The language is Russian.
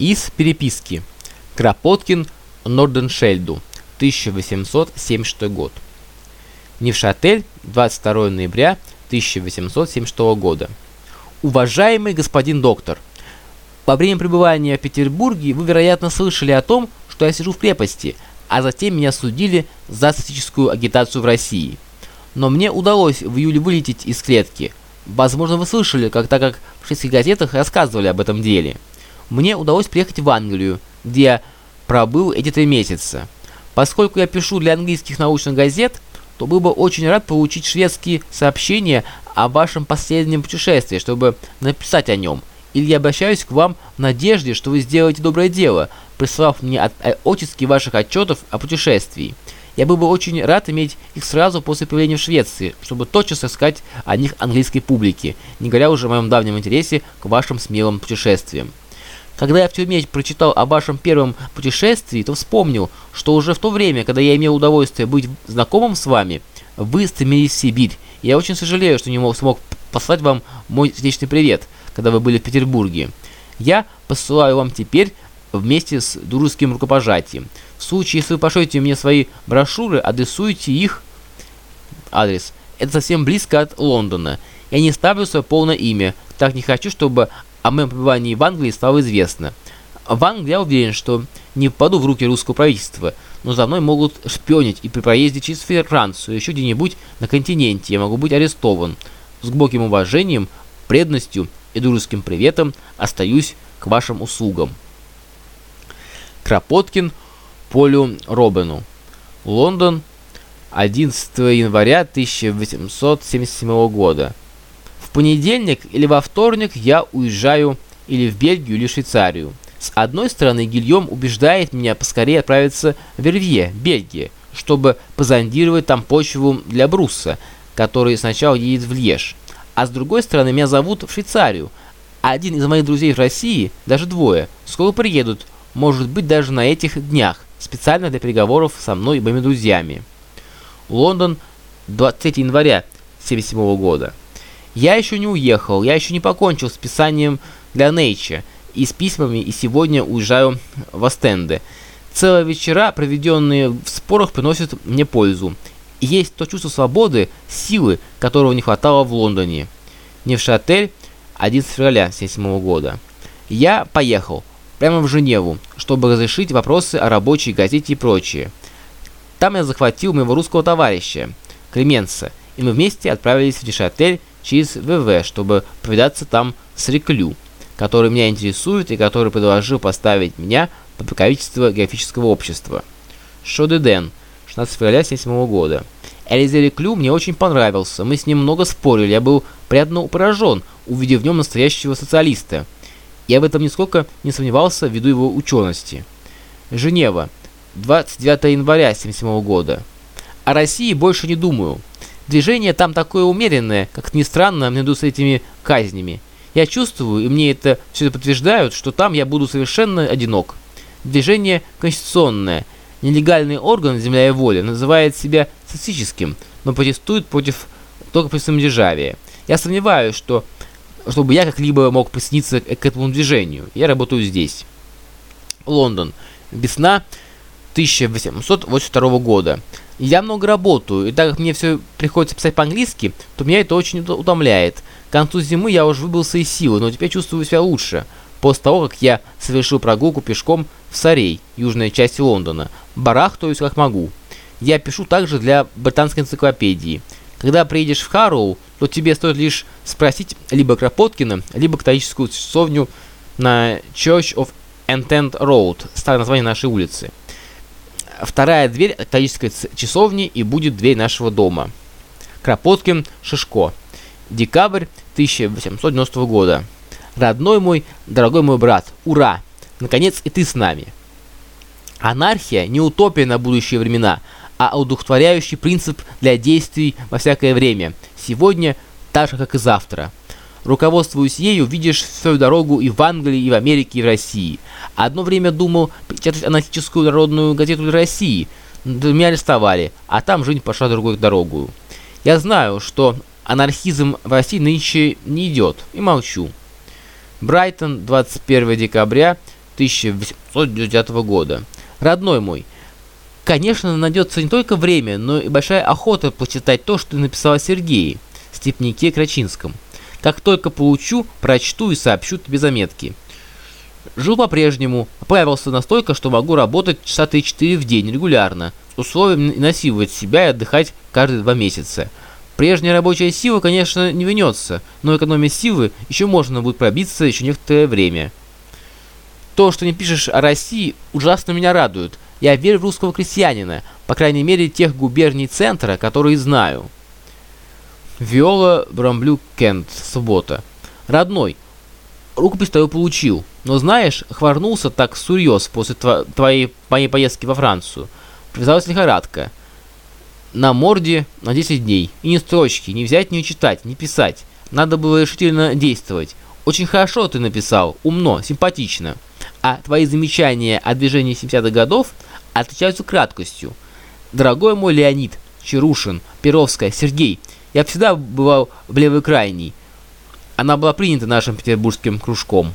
Из переписки. Кропоткин Норденшельду, 1876 год. Невшатель, 22 ноября 1876 года. Уважаемый господин доктор, во время пребывания в Петербурге вы, вероятно, слышали о том, что я сижу в крепости, а затем меня судили за социалистическую агитацию в России. Но мне удалось в июле вылететь из клетки. Возможно, вы слышали, как так как в шестых газетах рассказывали об этом деле мне удалось приехать в Англию, где пробыл эти три месяца. Поскольку я пишу для английских научных газет, то был бы очень рад получить шведские сообщения о вашем последнем путешествии, чтобы написать о нем. Или я обращаюсь к вам в надежде, что вы сделаете доброе дело, прислав мне от, э, оттиски ваших отчетов о путешествии. Я был бы очень рад иметь их сразу после появления в Швеции, чтобы тотчас искать о них английской публике, не говоря уже о моем давнем интересе к вашим смелым путешествиям. Когда я в тюрьме прочитал о вашем первом путешествии, то вспомнил, что уже в то время, когда я имел удовольствие быть знакомым с вами, вы стремились в Сибирь. Я очень сожалею, что не мог, смог послать вам мой сердечный привет, когда вы были в Петербурге. Я посылаю вам теперь вместе с дружеским рукопожатием. В случае, если вы пошлете мне свои брошюры, адресуйте их адрес. Это совсем близко от Лондона. Я не ставлю свое полное имя, так не хочу, чтобы о моем пребывании в Англии стало известно. В Англии я уверен, что не попаду в руки русского правительства, но за мной могут шпионить и при проезде через Францию, еще где-нибудь на континенте я могу быть арестован. С глубоким уважением, преданностью и дружеским приветом остаюсь к вашим услугам. Кропоткин Полю Робину. Лондон, 11 января 1877 года. Понедельник или во вторник я уезжаю или в Бельгию, или Швейцарию. С одной стороны, Гильем убеждает меня поскорее отправиться в Вервье, Бельгия, чтобы позондировать там почву для Брусса, который сначала едет в Льеж. А с другой стороны, меня зовут в Швейцарию. Один из моих друзей в России, даже двое, скоро приедут, может быть даже на этих днях, специально для переговоров со мной и моими друзьями. Лондон, 23 января 1977 года. Я еще не уехал, я еще не покончил с писанием для Nature и с письмами, и сегодня уезжаю в Астенде. Целые вечера, проведенные в спорах, приносят мне пользу. Есть то чувство свободы, силы, которого не хватало в Лондоне. Невшатель, 11 февраля 1977 года. Я поехал прямо в Женеву, чтобы разрешить вопросы о рабочей газете и прочее. Там я захватил моего русского товарища, Клеменса, и мы вместе отправились в Нешатель через ВВ, чтобы повидаться там с Реклю, который меня интересует и который предложил поставить меня под покровительство географического общества. Шодеден, 16 февраля 1977 года. Элизе Реклю мне очень понравился, мы с ним много спорили, я был приятно поражен, увидев в нем настоящего социалиста. Я в этом нисколько не сомневался ввиду его учености. Женева, 29 января 1977 года. О России больше не думаю. Движение там такое умеренное, как ни странно, наряду с этими казнями. Я чувствую, и мне это все подтверждают, что там я буду совершенно одинок. Движение конституционное. Нелегальный орган «Земля и воля» называет себя социалистическим, но протестует против только при самодержавии. Я сомневаюсь, что чтобы я как-либо мог присоединиться к этому движению. Я работаю здесь. Лондон. Весна 1882 года. Я много работаю, и так как мне все приходится писать по-английски, то меня это очень утомляет. К концу зимы я уже выбился из силы, но теперь чувствую себя лучше. После того, как я совершил прогулку пешком в Сарей, южной части Лондона, барахтаюсь как могу. Я пишу также для британской энциклопедии. Когда приедешь в Харроу, то тебе стоит лишь спросить либо Кропоткина, либо католическую часовню на Church of Entente Road, старое название нашей улицы. Вторая дверь католической часовни и будет дверь нашего дома. Кропоткин, Шишко. Декабрь 1890 года. Родной мой, дорогой мой брат, ура! Наконец и ты с нами. Анархия не утопия на будущие времена, а удухотворяющий принцип для действий во всякое время. Сегодня так же, как и завтра. Руководствуясь ею, видишь свою дорогу и в Англии, и в Америке, и в России. Одно время думал печатать анархическую народную газету для России, меня арестовали, а там жизнь пошла другой дорогу. Я знаю, что анархизм в России нынче не идет, и молчу. Брайтон, 21 декабря 1899 года. Родной мой, конечно, найдется не только время, но и большая охота почитать то, что написал о Сергее, Степнике Крачинском. Как только получу, прочту и сообщу тебе заметки. Жил по-прежнему, оправился настолько, что могу работать часа 3-4 в день регулярно, с условием насиловать себя и отдыхать каждые два месяца. Прежняя рабочая сила, конечно, не вернется, но экономия силы еще можно будет пробиться еще некоторое время. То, что не пишешь о России, ужасно меня радует. Я верю в русского крестьянина, по крайней мере тех губерний центра, которые знаю. Виола Брамблю Кент, суббота. Родной, рукопись твою получил, но знаешь, хворнулся так сурьез после тво твоей моей поездки во Францию. Привязалась лихорадка. На морде на 10 дней. И ни строчки, не взять, не читать, не писать. Надо было решительно действовать. Очень хорошо ты написал, умно, симпатично. А твои замечания о движении 70-х годов отличаются краткостью. Дорогой мой Леонид, Чарушин, Перовская, Сергей, я всегда бывал в левой крайней. Она была принята нашим петербургским кружком.